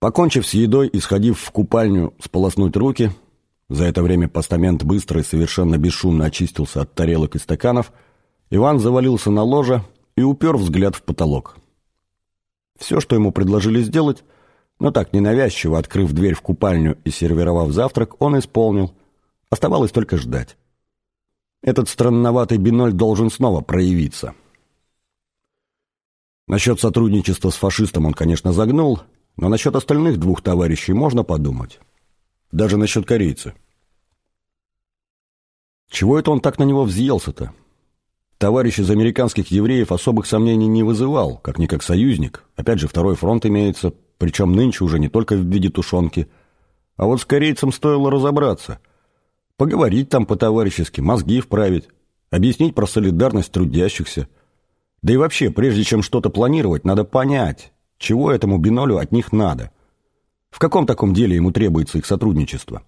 Покончив с едой и сходив в купальню сполоснуть руки, за это время постамент быстро и совершенно бесшумно очистился от тарелок и стаканов, Иван завалился на ложе и упер взгляд в потолок. Все, что ему предложили сделать, но так ненавязчиво открыв дверь в купальню и сервировав завтрак, он исполнил. Оставалось только ждать. Этот странноватый биноль должен снова проявиться. Насчет сотрудничества с фашистом он, конечно, загнул – но насчет остальных двух товарищей можно подумать. Даже насчет корейца. Чего это он так на него взъелся-то? Товарищ из американских евреев особых сомнений не вызывал, как-никак союзник. Опять же, второй фронт имеется, причем нынче уже не только в виде тушенки. А вот с корейцем стоило разобраться. Поговорить там по-товарищески, мозги вправить, объяснить про солидарность трудящихся. Да и вообще, прежде чем что-то планировать, надо понять, чего этому Бинолю от них надо? В каком таком деле ему требуется их сотрудничество?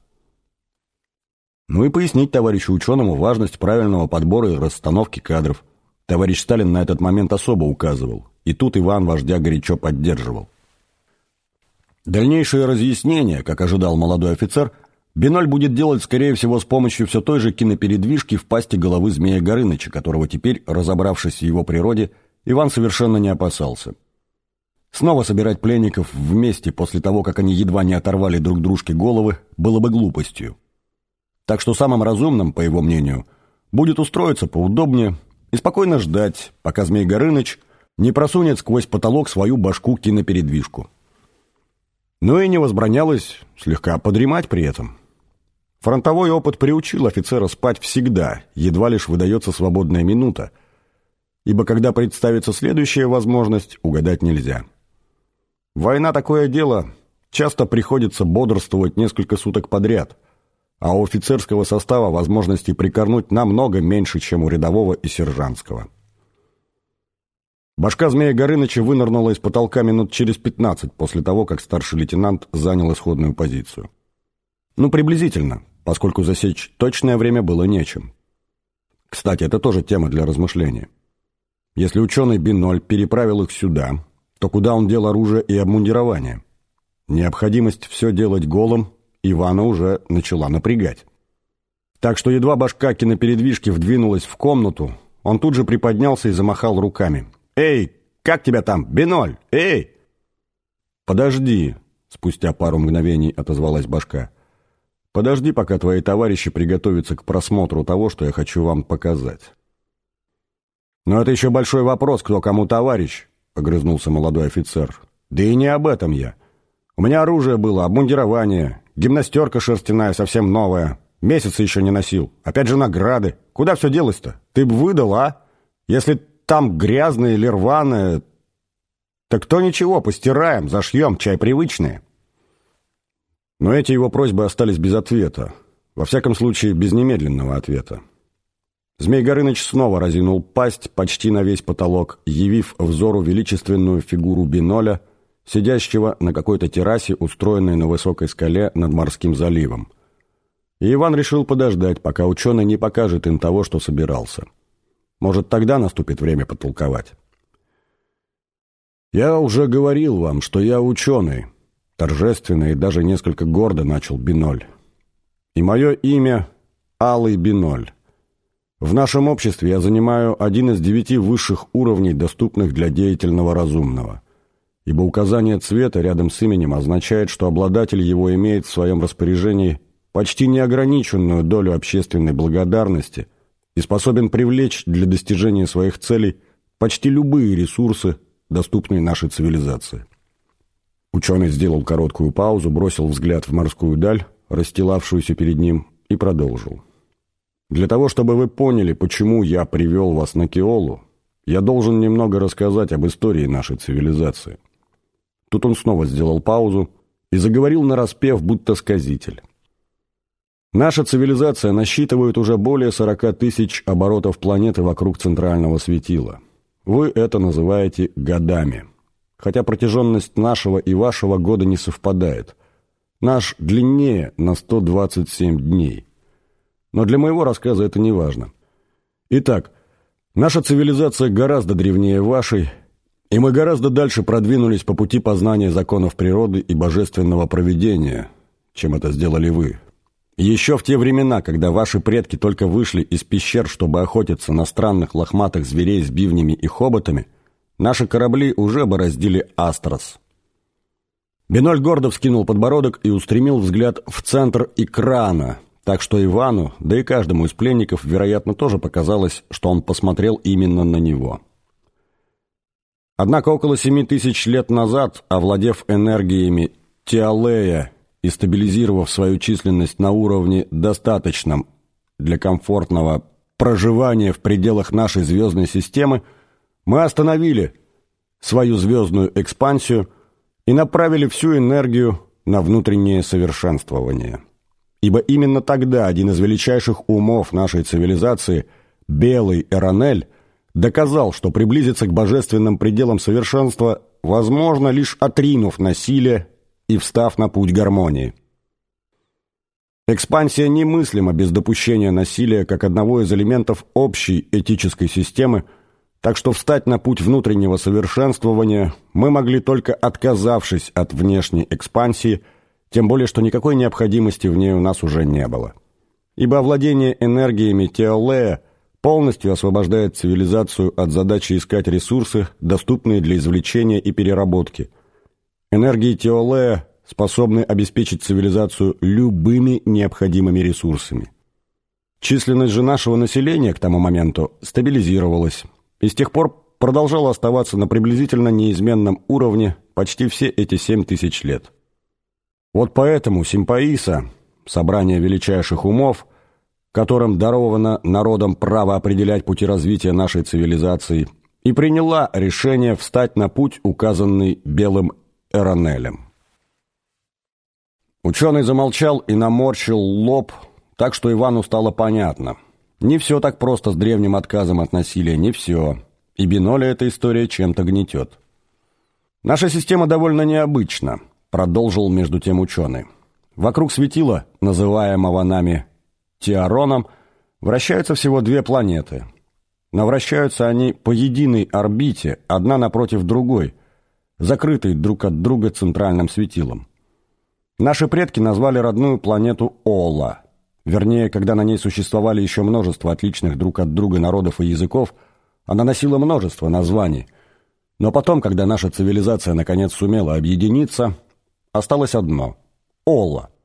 Ну и пояснить товарищу ученому важность правильного подбора и расстановки кадров. Товарищ Сталин на этот момент особо указывал, и тут Иван вождя горячо поддерживал. Дальнейшее разъяснение, как ожидал молодой офицер, Биноль будет делать, скорее всего, с помощью все той же кинопередвижки в пасти головы Змея Горыныча, которого теперь, разобравшись в его природе, Иван совершенно не опасался. Снова собирать пленников вместе после того, как они едва не оторвали друг дружке головы, было бы глупостью. Так что самым разумным, по его мнению, будет устроиться поудобнее и спокойно ждать, пока Змей Горыныч не просунет сквозь потолок свою башку кинопередвижку. Но и не возбранялось слегка подремать при этом. Фронтовой опыт приучил офицера спать всегда, едва лишь выдается свободная минута, ибо когда представится следующая возможность, угадать нельзя. Война такое дело, часто приходится бодрствовать несколько суток подряд, а у офицерского состава возможностей прикорнуть намного меньше, чем у рядового и сержантского. Башка Змея Горыныча вынырнула из потолка минут через пятнадцать после того, как старший лейтенант занял исходную позицию. Ну, приблизительно, поскольку засечь точное время было нечем. Кстати, это тоже тема для размышления. Если ученый Биноль переправил их сюда, то куда он дел оружие и обмундирование? Необходимость все делать голым Ивана уже начала напрягать. Так что едва башка кинопередвижки вдвинулась в комнату, он тут же приподнялся и замахал руками. «Эй, как тебя там, Биноль? Эй!» «Подожди!» — спустя пару мгновений отозвалась башка. «Подожди, пока твои товарищи приготовятся к просмотру того, что я хочу вам показать». «Но это еще большой вопрос, кто кому товарищ», — огрызнулся молодой офицер. «Да и не об этом я. У меня оружие было, обмундирование, гимнастерка шерстяная совсем новая. Месяца еще не носил. Опять же награды. Куда все делось-то? Ты б выдал, а? Если там грязное или рваное, так то ничего, постираем, зашьем, чай привычный». Но эти его просьбы остались без ответа. Во всяком случае, без немедленного ответа. Змей Горыныч снова разинул пасть почти на весь потолок, явив взору величественную фигуру биноля, сидящего на какой-то террасе, устроенной на высокой скале над морским заливом. И Иван решил подождать, пока ученый не покажет им того, что собирался. Может, тогда наступит время потолковать. «Я уже говорил вам, что я ученый», — торжественно и даже несколько гордо начал Биноль. «И мое имя — Алый Биноль». В нашем обществе я занимаю один из девяти высших уровней, доступных для деятельного разумного. Ибо указание цвета рядом с именем означает, что обладатель его имеет в своем распоряжении почти неограниченную долю общественной благодарности и способен привлечь для достижения своих целей почти любые ресурсы, доступные нашей цивилизации. Ученый сделал короткую паузу, бросил взгляд в морскую даль, расстилавшуюся перед ним, и продолжил. Для того, чтобы вы поняли, почему я привел вас на Кеолу, я должен немного рассказать об истории нашей цивилизации. Тут он снова сделал паузу и заговорил нараспев, будто сказитель. Наша цивилизация насчитывает уже более 40 тысяч оборотов планеты вокруг центрального светила. Вы это называете годами. Хотя протяженность нашего и вашего года не совпадает. Наш длиннее на 127 дней но для моего рассказа это не важно. Итак, наша цивилизация гораздо древнее вашей И мы гораздо дальше продвинулись по пути познания законов природы и божественного провидения, чем это сделали вы. Еще в те времена, когда ваши предки только вышли из пещер, чтобы охотиться на странных лохматых зверей с бивнями и хоботами, наши корабли уже бороздили Астрос. Беноль гордо вскинул подбородок и устремил взгляд в центр экрана, так что Ивану, да и каждому из пленников, вероятно, тоже показалось, что он посмотрел именно на него. Однако около семи тысяч лет назад, овладев энергиями Тиалея и стабилизировав свою численность на уровне достаточном для комфортного проживания в пределах нашей звездной системы, мы остановили свою звездную экспансию и направили всю энергию на внутреннее совершенствование. Ибо именно тогда один из величайших умов нашей цивилизации, Белый Эронель, доказал, что приблизиться к божественным пределам совершенства возможно лишь отринув насилие и встав на путь гармонии. Экспансия немыслима без допущения насилия как одного из элементов общей этической системы, так что встать на путь внутреннего совершенствования мы могли только отказавшись от внешней экспансии, тем более что никакой необходимости в ней у нас уже не было. Ибо овладение энергиями Теолея – полностью освобождает цивилизацию от задачи искать ресурсы, доступные для извлечения и переработки. Энергии Теолея способны обеспечить цивилизацию любыми необходимыми ресурсами. Численность же нашего населения к тому моменту стабилизировалась и с тех пор продолжала оставаться на приблизительно неизменном уровне почти все эти семь тысяч лет. Вот поэтому Симпаиса, собрание величайших умов, которым даровано народам право определять пути развития нашей цивилизации, и приняла решение встать на путь, указанный белым Эронелем. Ученый замолчал и наморщил лоб, так что Ивану стало понятно. Не все так просто с древним отказом от насилия, не все. И Биноля эта история чем-то гнетет. «Наша система довольно необычна», — продолжил между тем ученый. «Вокруг светила, называемого нами Тиароном вращаются всего две планеты. Но вращаются они по единой орбите, одна напротив другой, закрытой друг от друга центральным светилом. Наши предки назвали родную планету Ола. Вернее, когда на ней существовали еще множество отличных друг от друга народов и языков, она носила множество названий. Но потом, когда наша цивилизация наконец сумела объединиться, осталось одно – Ола –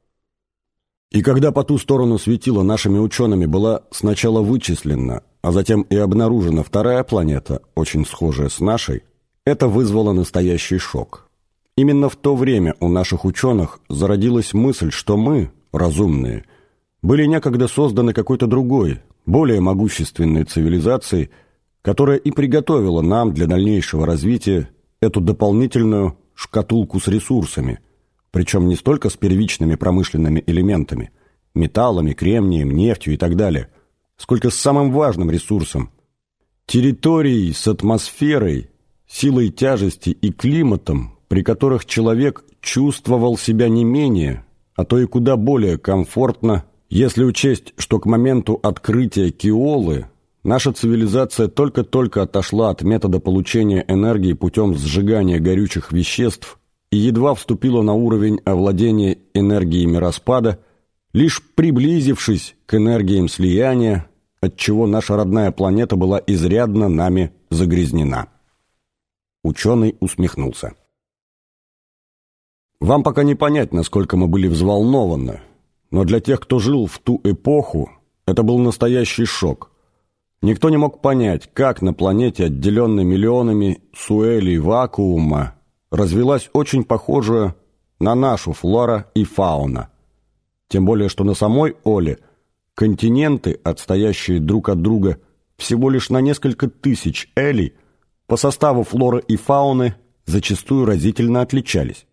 и когда по ту сторону светила нашими учеными была сначала вычислена, а затем и обнаружена вторая планета, очень схожая с нашей, это вызвало настоящий шок. Именно в то время у наших ученых зародилась мысль, что мы, разумные, были некогда созданы какой-то другой, более могущественной цивилизацией, которая и приготовила нам для дальнейшего развития эту дополнительную шкатулку с ресурсами, причем не столько с первичными промышленными элементами, металлами, кремнием, нефтью и так далее, сколько с самым важным ресурсом – территорией с атмосферой, силой тяжести и климатом, при которых человек чувствовал себя не менее, а то и куда более комфортно, если учесть, что к моменту открытия Киолы наша цивилизация только-только отошла от метода получения энергии путем сжигания горючих веществ и едва вступила на уровень овладения энергиями распада, лишь приблизившись к энергиям слияния, отчего наша родная планета была изрядно нами загрязнена. Ученый усмехнулся. Вам пока не понять, насколько мы были взволнованы, но для тех, кто жил в ту эпоху, это был настоящий шок. Никто не мог понять, как на планете, отделенной миллионами суэлей вакуума, развелась очень похожая на нашу флора и фауна. Тем более, что на самой Оле континенты, отстоящие друг от друга всего лишь на несколько тысяч элей, по составу флоры и фауны зачастую разительно отличались.